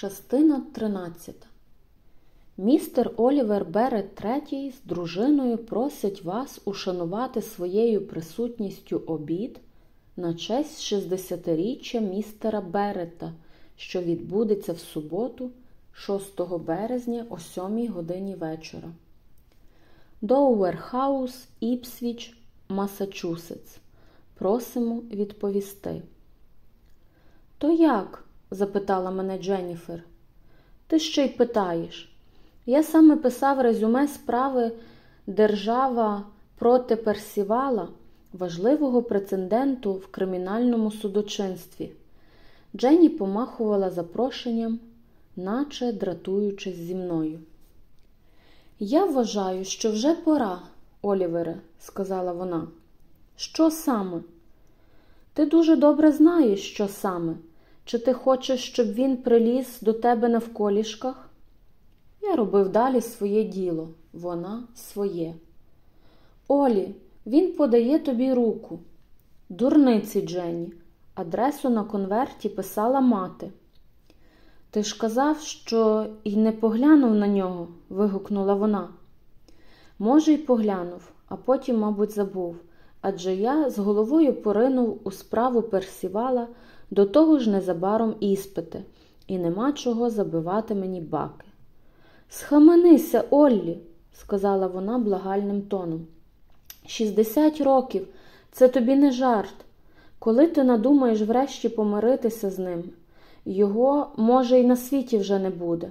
Частина 13 Містер Олівер Берет третій з дружиною просить вас ушанувати своєю присутністю обід на честь 60-річчя містера Берета, що відбудеться в суботу, 6 березня о 7 годині вечора. Доуверхаус, Іпсвіч, Масачусетс. Просимо відповісти. То як? Запитала мене Дженніфер. Ти ще й питаєш. Я саме писав резюме справи Держава проти Персівала, важливого прецеденту в кримінальному судочинстві. Дженні помахувала запрошенням, наче дратуючись зі мною. Я вважаю, що вже пора, Олівере, сказала вона. Що саме? Ти дуже добре знаєш, що саме. Чи ти хочеш, щоб він приліз до тебе навколішках? Я робив далі своє діло, вона своє. Олі, він подає тобі руку. Дурниці, Дженні, адресу на конверті писала мати. Ти ж казав, що й не поглянув на нього, вигукнула вона. Може, й поглянув, а потім, мабуть, забув, адже я з головою поринув у справу персівала. До того ж незабаром іспити, і нема чого забивати мені баки. Схаменися, Оллі, сказала вона благальним тоном. Шістдесят років це тобі не жарт. Коли ти надумаєш врешті помиритися з ним, його, може, й на світі вже не буде.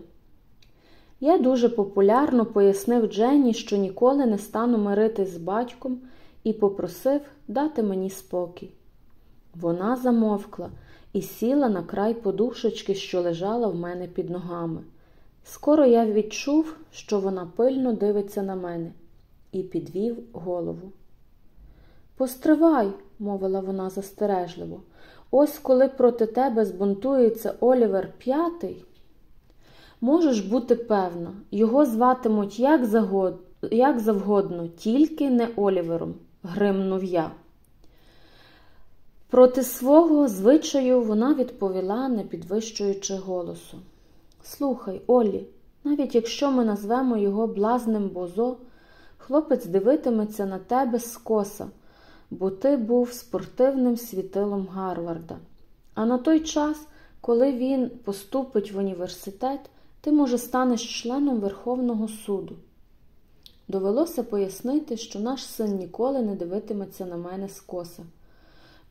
Я дуже популярно пояснив Дженні, що ніколи не стану миритись з батьком, і попросив дати мені спокій. Вона замовкла і сіла на край подушечки, що лежала в мене під ногами. Скоро я відчув, що вона пильно дивиться на мене, і підвів голову. Постривай, мовила вона застережливо, ось коли проти тебе збунтується Олівер П'ятий. Можеш бути певна, його зватимуть як, завгодно, тільки не Олівером, гримнув я. Проти свого звичаю вона відповіла, не підвищуючи голосу. Слухай, Олі, навіть якщо ми назвемо його блазним бозо, хлопець дивитиметься на тебе скоса, бо ти був спортивним світилом Гарварда. А на той час, коли він поступить в університет, ти, може, станеш членом Верховного суду. Довелося пояснити, що наш син ніколи не дивитиметься на мене скоса.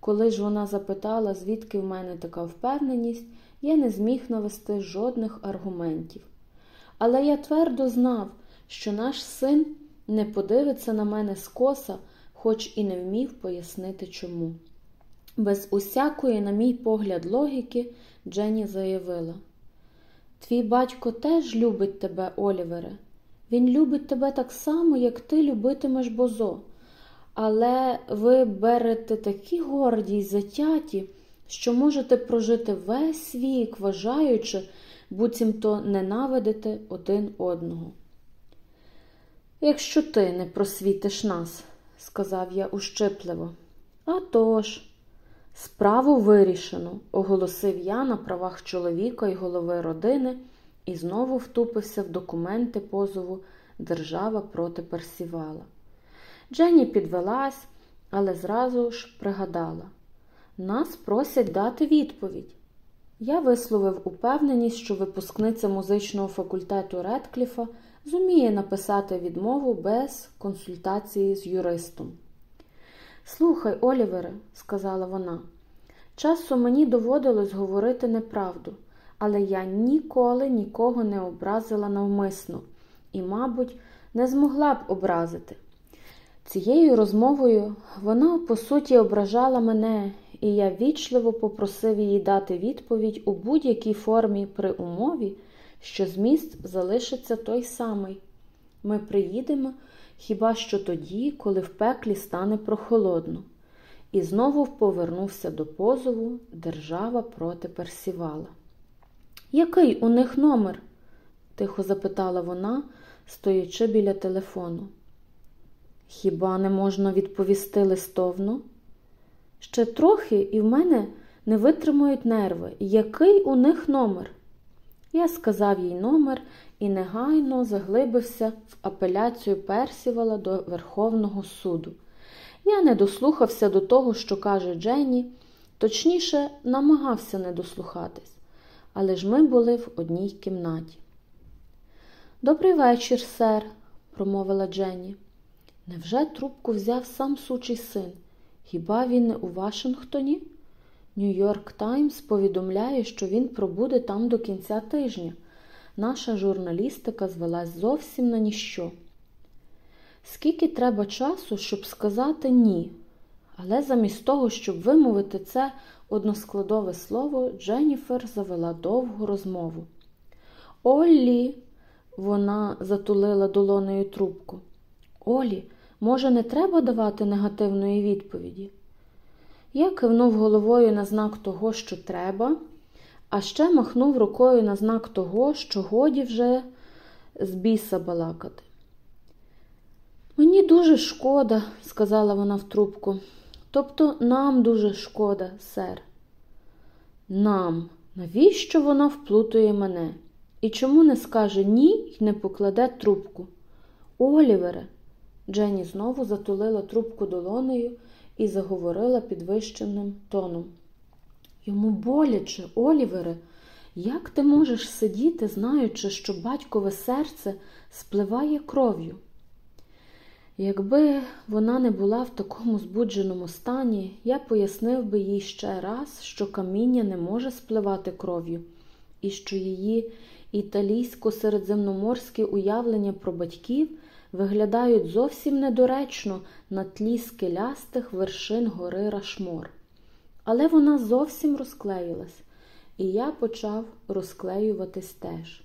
Коли ж вона запитала, звідки в мене така впевненість, я не зміг навести жодних аргументів. Але я твердо знав, що наш син не подивиться на мене скоса, хоч і не вмів пояснити чому. Без усякої, на мій погляд, логіки, Дженні заявила: Твій батько теж любить тебе, Олівере. Він любить тебе так само, як ти любитимеш бозо. Але ви берете такі горді й затяті, що можете прожити весь вік, вважаючи, буцімто ненавидите один одного. Якщо ти не просвітиш нас, сказав я ущипливо. «А тож, справу вирішено, оголосив я на правах чоловіка і голови родини і знову втупився в документи позову Держава проти Персівала. Дженні підвелась, але зразу ж пригадала нас просять дати відповідь. Я висловив упевненість, що випускниця музичного факультету Редкліфа зуміє написати відмову без консультації з юристом. Слухай, Олівере, сказала вона, часом мені доводилось говорити неправду, але я ніколи нікого не образила навмисно і, мабуть, не змогла б образити. Цією розмовою вона, по суті, ображала мене, і я вічливо попросив її дати відповідь у будь-якій формі при умові, що зміст залишиться той самий. Ми приїдемо хіба що тоді, коли в пеклі стане прохолодно, і знову повернувся до позову держава проти персівала. Який у них номер? тихо запитала вона, стоячи біля телефону. Хіба не можна відповісти листовно? Ще трохи і в мене не витримують нерви. Який у них номер? Я сказав їй номер і негайно заглибився в апеляцію Персівала до Верховного суду. Я не дослухався до того, що каже Дженні, точніше, намагався не дослухатись, але ж ми були в одній кімнаті. Добрий вечір, сер, промовила Дженні. Невже трубку взяв сам сучий син? Хіба він не у Вашингтоні? Нью-Йорк Таймс повідомляє, що він пробуде там до кінця тижня. Наша журналістика звелась зовсім на ніщо. Скільки треба часу, щоб сказати ні? Але замість того, щоб вимовити це односкладове слово, Дженніфер завела довгу розмову. Оллі, вона затулила долонею трубку. Олі, може, не треба давати негативної відповіді? Я кивнув головою на знак того, що треба, а ще махнув рукою на знак того, що годі вже з біса балакати. Мені дуже шкода, сказала вона в трубку. Тобто нам дуже шкода, сер. Нам, навіщо вона вплутує мене? І чому не скаже ні і не покладе трубку? Олівере, Дженні знову затулила трубку долонею і заговорила підвищеним тоном. Йому боляче, Олівере, як ти можеш сидіти, знаючи, що батькове серце спливає кров'ю? Якби вона не була в такому збудженому стані, я пояснив би їй ще раз, що каміння не може спливати кров'ю, і що її італійсько-середземноморські уявлення про батьків виглядають зовсім недоречно на тлі скелястих вершин гори Рашмор. Але вона зовсім розклеїлась, і я почав розклеюватись теж.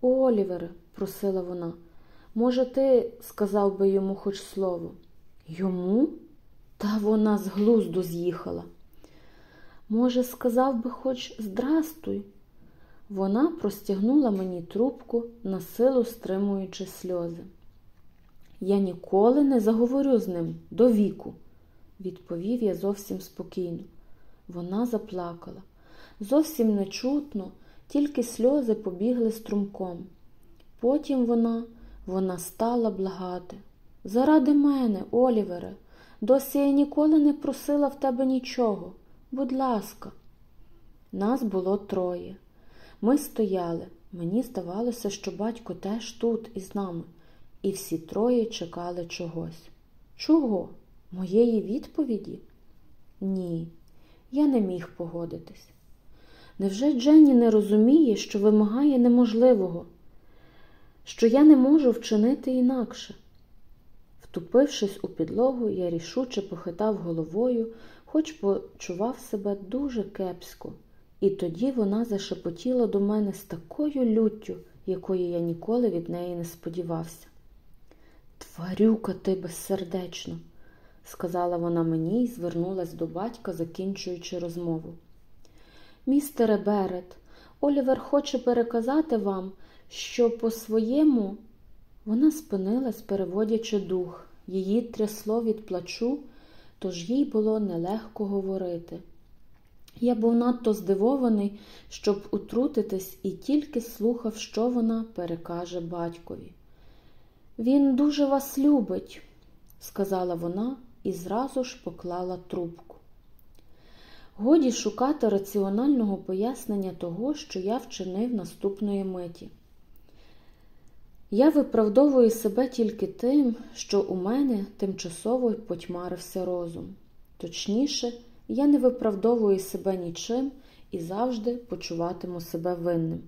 Олівере, просила вона, може, ти сказав би йому хоч слово? Йому? Та вона з глузду з'їхала. Може, сказав би хоч здрастуй? Вона простягнула мені трубку, на силу стримуючи сльози. Я ніколи не заговорю з ним до віку, відповів я зовсім спокійно. Вона заплакала. Зовсім нечутно, тільки сльози побігли струмком. Потім вона, вона стала благати. Заради мене, Олівере, досі я ніколи не просила в тебе нічого. Будь ласка, нас було троє. Ми стояли. Мені здавалося, що батько теж тут із нами і всі троє чекали чогось. Чого? Моєї відповіді? Ні, я не міг погодитись. Невже Дженні не розуміє, що вимагає неможливого, що я не можу вчинити інакше? Втупившись у підлогу, я рішуче похитав головою, хоч почував себе дуже кепсько, і тоді вона зашепотіла до мене з такою люттю, якої я ніколи від неї не сподівався. Тварюка ти безсердечно, сказала вона мені і звернулась до батька, закінчуючи розмову. Містере Берет, Олівер хоче переказати вам, що по своєму вона спинилась, переводячи дух, її трясло від плачу, тож їй було нелегко говорити. Я був надто здивований, щоб утрутитись, і тільки слухав, що вона перекаже батькові. Він дуже вас любить, сказала вона і зразу ж поклала трубку. Годі шукати раціонального пояснення того, що я вчинив наступної миті. Я виправдовую себе тільки тим, що у мене тимчасово потьмарився розум. Точніше, я не виправдовую себе нічим і завжди почуватиму себе винним.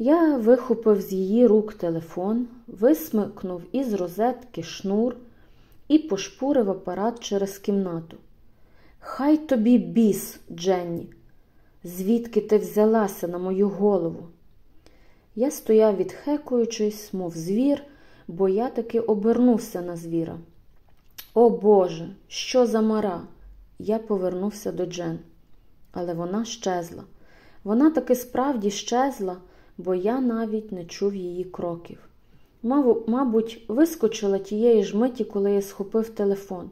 Я вихопив з її рук телефон, висмикнув із розетки шнур і пошпурив апарат через кімнату. Хай тобі біс, Дженні, звідки ти взялася на мою голову? Я стояв відхекуючись, мов звір, бо я таки обернувся на звіра. О Боже, що за мара! Я повернувся до Джен, але вона щезла. Вона таки справді щезла бо я навіть не чув її кроків. Мабуть, вискочила тієї ж миті, коли я схопив телефон.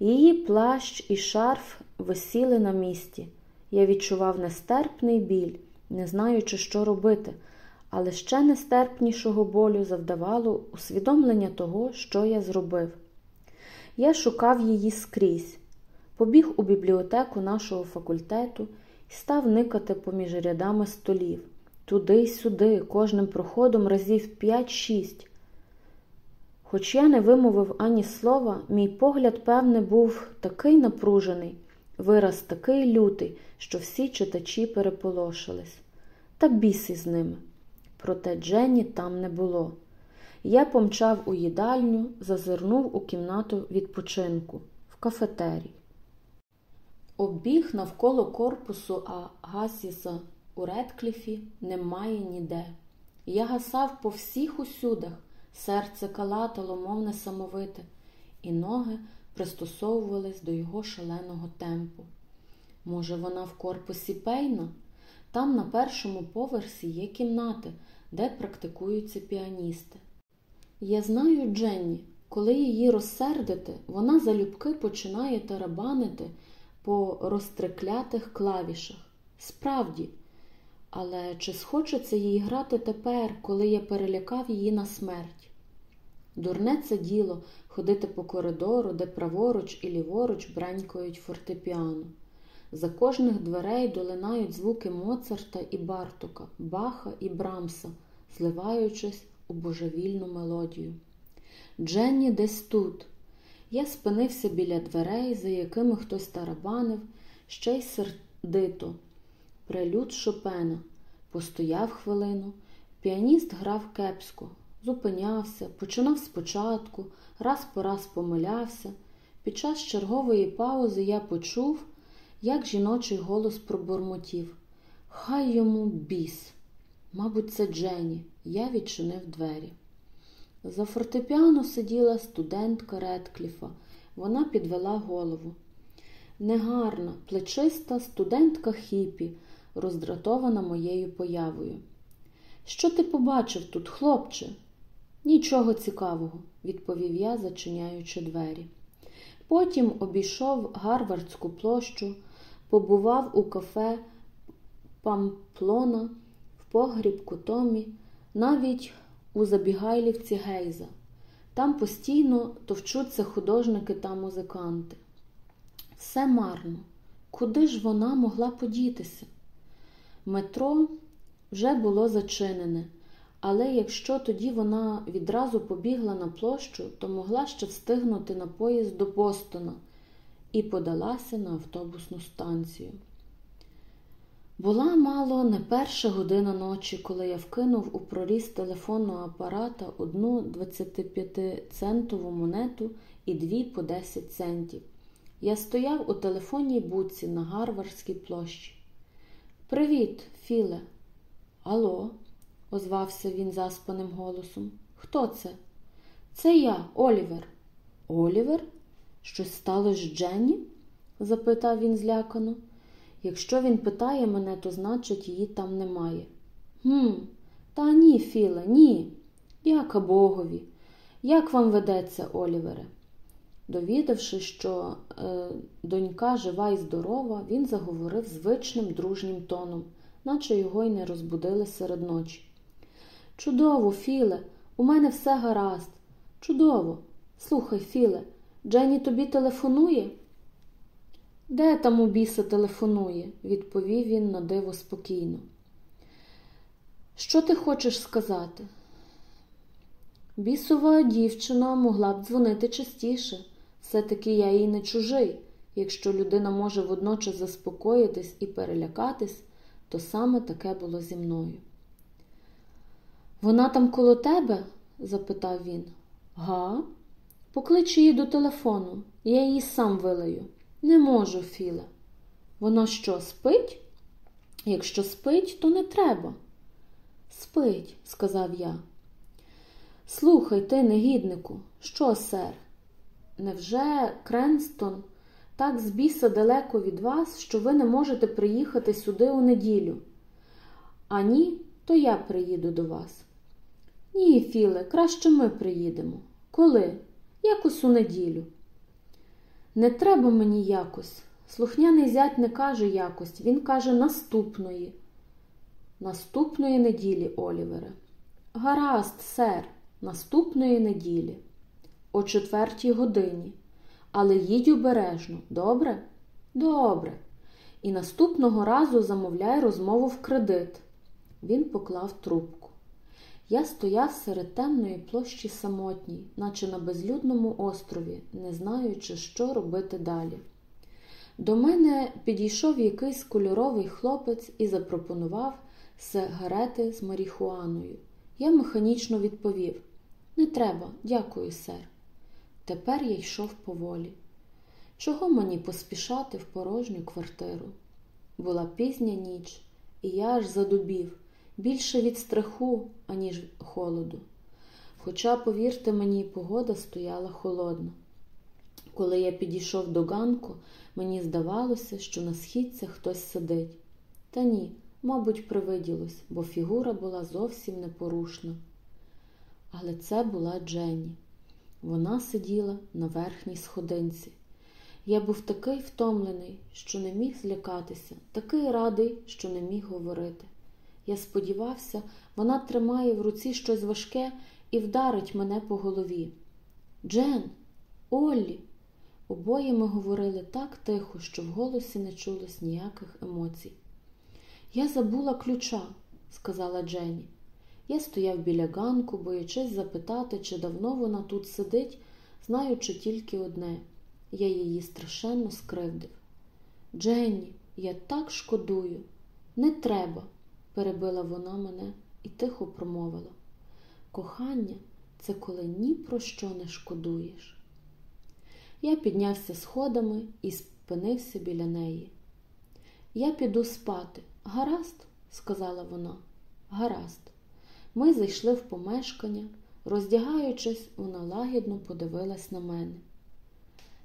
Її плащ і шарф висіли на місці. Я відчував нестерпний біль, не знаючи, що робити, але ще нестерпнішого болю завдавало усвідомлення того, що я зробив. Я шукав її скрізь, побіг у бібліотеку нашого факультету і став никати поміж рядами столів, туди й сюди, кожним проходом разів 5-6. Хоч я не вимовив ані слова, мій погляд, певне, був такий напружений, вираз такий лютий, що всі читачі переполошились. Так біс із ними. Проте Дженні там не було. Я помчав у їдальню, зазирнув у кімнату відпочинку в кафетері. Обіг навколо корпусу Агасіса у Редкліфі немає ніде. Я гасав по всіх усюдах, серце калатало, мов несамовите, і ноги пристосовувались до його шаленого темпу. Може, вона в корпусі пейна? Там на першому поверсі є кімнати, де практикуються піаністи. Я знаю Дженні, коли її розсердити, вона залюбки починає тарабанити по розтриклятих клавішах. Справді, але чи схочеться їй грати тепер, коли я перелякав її на смерть? Дурне це діло ходити по коридору, де праворуч і ліворуч бренькають фортепіано. За кожних дверей долинають звуки Моцарта і Бартока, Баха і Брамса, зливаючись у божевільну мелодію. Дженні десь тут. Я спинився біля дверей, за якими хтось тарабанив, ще й сердито. Прелюд Шопена. Постояв хвилину. Піаніст грав кепсько, зупинявся, починав спочатку, раз по раз помилявся. Під час чергової паузи я почув, як жіночий голос пробурмотів. Хай йому біс. Мабуть, це Дженні. Я відчинив двері. За фортепіано сиділа студентка Редкліфа. Вона підвела голову. Негарна, плечиста студентка хіпі, роздратована моєю появою. Що ти побачив тут, хлопче? Нічого цікавого, відповів я, зачиняючи двері. Потім обійшов Гарвардську площу, побував у кафе Памплона, в погрібку Томі, навіть у Забігайлівці Гейза. Там постійно товчуться художники та музиканти. Все марно. Куди ж вона могла подітися? Метро вже було зачинене, але якщо тоді вона відразу побігла на площу, то могла ще встигнути на поїзд до Бостона і подалася на автобусну станцію. Була мало не перша година ночі, коли я вкинув у проріз телефонного апарата одну 25-центову монету і дві по 10 центів. Я стояв у телефонній будці на Гарвардській площі. Привіт, Філе. Алло, озвався він заспаним голосом. Хто це? Це я, Олівер. Олівер? Щось сталося з Дженні? запитав він злякано. Якщо він питає мене, то значить її там немає. Гм, та ні, Філе, ні. Яка Богові. Як вам ведеться, Олівере? Довідавши, що е, донька жива і здорова, він заговорив звичним дружнім тоном, наче його й не розбудили серед ночі. Чудово, Філе, у мене все гаразд. Чудово. Слухай, Філе, Дженні тобі телефонує? Де там у біса телефонує? відповів він на диво спокійно. Що ти хочеш сказати? Бісова дівчина могла б дзвонити частіше. Все-таки я їй не чужий. Якщо людина може водночас заспокоїтись і перелякатись, то саме таке було зі мною. Вона там коло тебе? запитав він. Га? Поклич її до телефону, я її сам вилаю. Не можу, Філе. Вона що, спить? Якщо спить, то не треба. Спить, сказав я. Слухай ти, негіднику, що, сер? Невже Кренстон так з біса далеко від вас, що ви не можете приїхати сюди у неділю? А ні, то я приїду до вас. Ні, Філе, краще ми приїдемо. Коли? Якось у неділю. Не треба мені якось. Слухняний зять не каже якось, він каже наступної. Наступної неділі, Олівере. Гаразд, сер, наступної неділі. О четвертій годині. Але їдь обережно, добре? Добре. І наступного разу замовляй розмову в кредит. Він поклав трубку. Я стояв серед темної площі самотній, наче на безлюдному острові, не знаючи, що робити далі. До мене підійшов якийсь кольоровий хлопець і запропонував сигарети з марихуаною. Я механічно відповів Не треба, дякую, сер. Тепер я йшов поволі. Чого мені поспішати в порожню квартиру? Була пізня ніч, і я аж задубів більше від страху, аніж холоду. Хоча, повірте мені, погода стояла холодна. Коли я підійшов до ганку, мені здавалося, що на східцях хтось сидить. Та ні, мабуть, привиділось, бо фігура була зовсім непорушна. Але це була Дженні. Вона сиділа на верхній сходинці. Я був такий втомлений, що не міг злякатися, такий радий, що не міг говорити. Я сподівався, вона тримає в руці щось важке і вдарить мене по голові. Джен, Оллі. Обоє ми говорили так тихо, що в голосі не чулось ніяких емоцій. Я забула ключа, сказала Дженні. Я стояв біля ганку, боячись запитати, чи давно вона тут сидить, знаючи тільки одне я її страшенно скривдив. Дженні, я так шкодую. Не треба, перебила вона мене і тихо промовила. Кохання це коли ні про що не шкодуєш. Я піднявся сходами і спинився біля неї. Я піду спати. Гаразд, сказала вона. Гаразд. Ми зайшли в помешкання. Роздягаючись, вона лагідно подивилась на мене.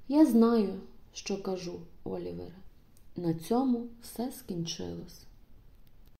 Я знаю, що кажу, Олівере. На цьому все скінчилось.